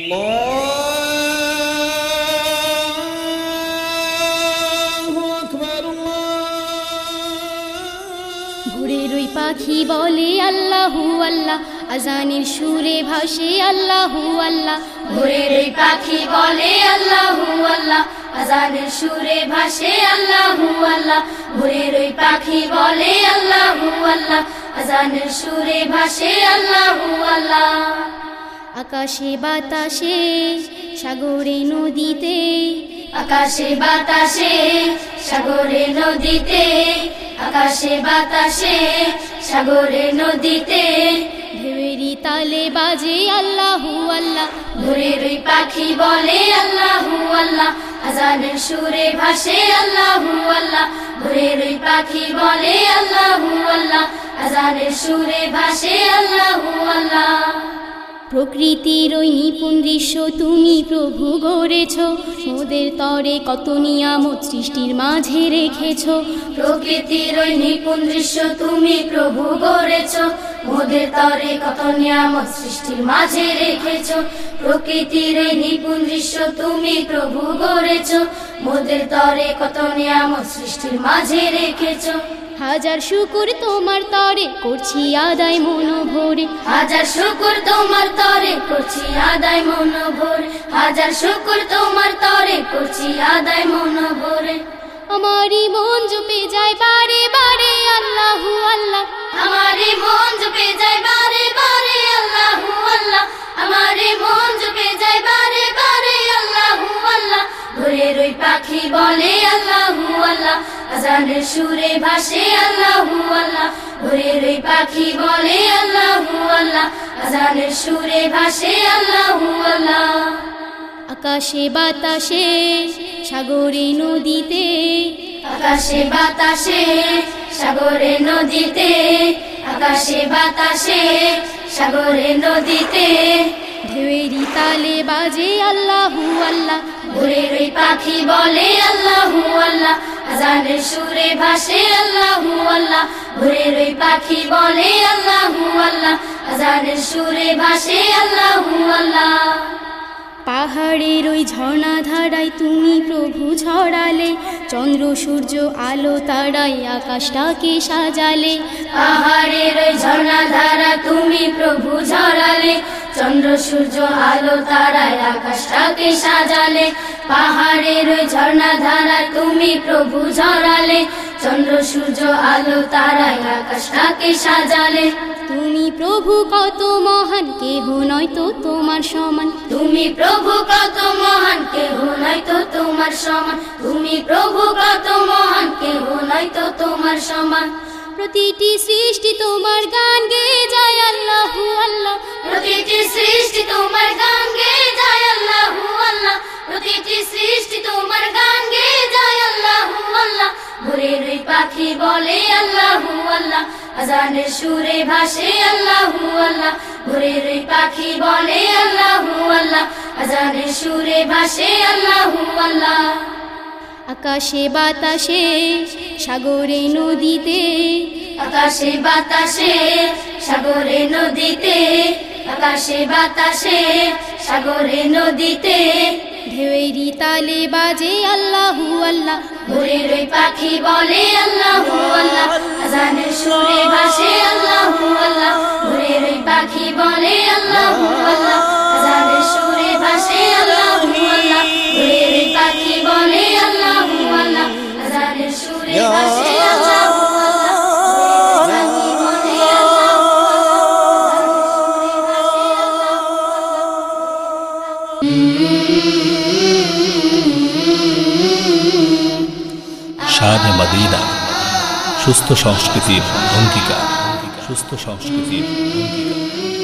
ভোরের ওই পাখি বলে, আল্লাহু আল্লাহ। আজানের সুরে ভাসে, আল্লাহু আল্লাহ। ভোরের ওই পাখি বলে, আল্লাহু আল্লাহ। আজানির সুরে ভাসে, আল্লাহু আল্লাহ। ভোরের ওই পাখি বলে, আল্লাহু আল্লাহ। আজানির সুরে ভাসে, আল্লাহু আল্লাহ। আকাশে বাতাসে, সাগরে নদীতে। আকাশে বাতাসে, সাগরে নদীতে। আকাশে বাতাসে, সাগরে নদীতে। ঢেউয়েরি তালে বাজে আল্লাহু আল্লাহ। ভোরের ওই পাখি বলে আল্লাহু আল্লাহ। আজানের সুরে ভাসে আল্লাহু আল্লাহ। ভোরের ওই পাখি বলে আল্লাহু আল্লাহ। আজানের সুরে ভাসে আল্লাহু আল্লাহ। প্রকৃতির ওই নিপুণ দৃশ্য তুমি প্রভু গড়েছ। মোদের তরে কত নিয়ামত সৃষ্টির মাঝে রেখেছ। প্রকৃতির ওই নিপুণ দৃশ্য তুমি প্রভু গড়েছ। মোদের তরে কত নিয়ামত সৃষ্টির মাঝে রেখেছ। প্রকৃতির নিপুণ দৃশ্য তুমি প্রভু গড়েছ। মোদের তরে কত নিয়ামত সৃষ্টির মাঝে রেখেছ। হাজার শুকুর তোমার তরে করছি আদায় মন ভরে হাজার শুকুর তোমার তরে করছি আদায় মন ভরে হাজার শুকুর তোমার তরে করছি আদায় মন ভরে আমারই মন আজানের সুরে ভাসে আল্লাহু আল্লাহ। ভোরের ওই পাখি বলে আল্লাহু আজানের সুরে ভাসে আল্লাহু আল্লাহ। আকাশে বাতাসে, সাগরে নদীতে। আকাশে বাতাসে, সাগরে নদীতে। আকাশে বাতাসে, সাগরে নদীতে। ঢেউয়েরি তালে বাজে আল্লাহু আল্লাহ। ভোরের ওই পাখি বলে আল্লাহ আজানের সুরে ভাসে আল্লাহু আল্লাহ। ভোরের ওই পাখি বলে আল্লাহু আল্লাহ। আজানের সুরে ভাসে আল্লাহু আল্লাহ। পাহাড়ের ওই ঝর্ণা ধারায় তুমি প্রভু ছড়ালে। চন্দ্র, সূর্য, আলো, তারাই আকাশটাকে সাজালে। পাহাড়ের ওই ঝর্ণা ধারা তুমি প্রভু ঝরালে চন্দ্র সূর্য আলো তারায় আকাশটাকে সাজালে। পাহাড়ের ওই ঝর্ণা ধারা তুমি প্রভু ঝরালে। চন্দ্র সূর্য আলো তারায় আকাশটাকে সাজালে। তুমি প্রভু কত মহান কেহ নয়তো তোমার সমান। তুমি প্রভু কত মহান কেহ নয়তো তোমার সমান। তুমি প্রভু কত মহান কেহ নয়তো তোমার সমান। প্রতিটি সৃষ্টি তোমার গান গেয়ে যায় আল্লাহু ভোরের ওই পাখি বলে আল্লাহু আল্লাহ। আজানের সুরে ভাসে আল্লাহু আল্লাহ। ভোরের ওই পাখি বলে আল্লাহু আল্লাহ। আজানের সুরে ভাসে আল্লাহু আল্লাহ। আকাশে বাতাসে, সাগরে নদীতে। আকাশে বাতাসে, সাগরে নদীতে। আকাশে বাতাসে, সাগরে নদীতে। ঢেউয়েরি তালে বাজে আল্লাহু আল্লাহ। ভোরের ওই পাখি বলে, আল্লাহু আল্লাহ। আজানের সুরে ভাসে, আল্লাহু আল্লাহ। ভোরের ওই পাখি বলে, আল্লাহু আল্লাহ। আজানের সুরে ভাসে, আল্লাহু আল্লাহ। ভোরের ওই পাখি বলে, আল্লাহু আল্লাহ। আজানের সুরে ভাসে, আল্লাহু আল্লাহ। শাহে মদিনা সুস্থ সংস্কৃতির অঙ্গীকার সুস্থ সংস্কৃতির অঙ্গীকার।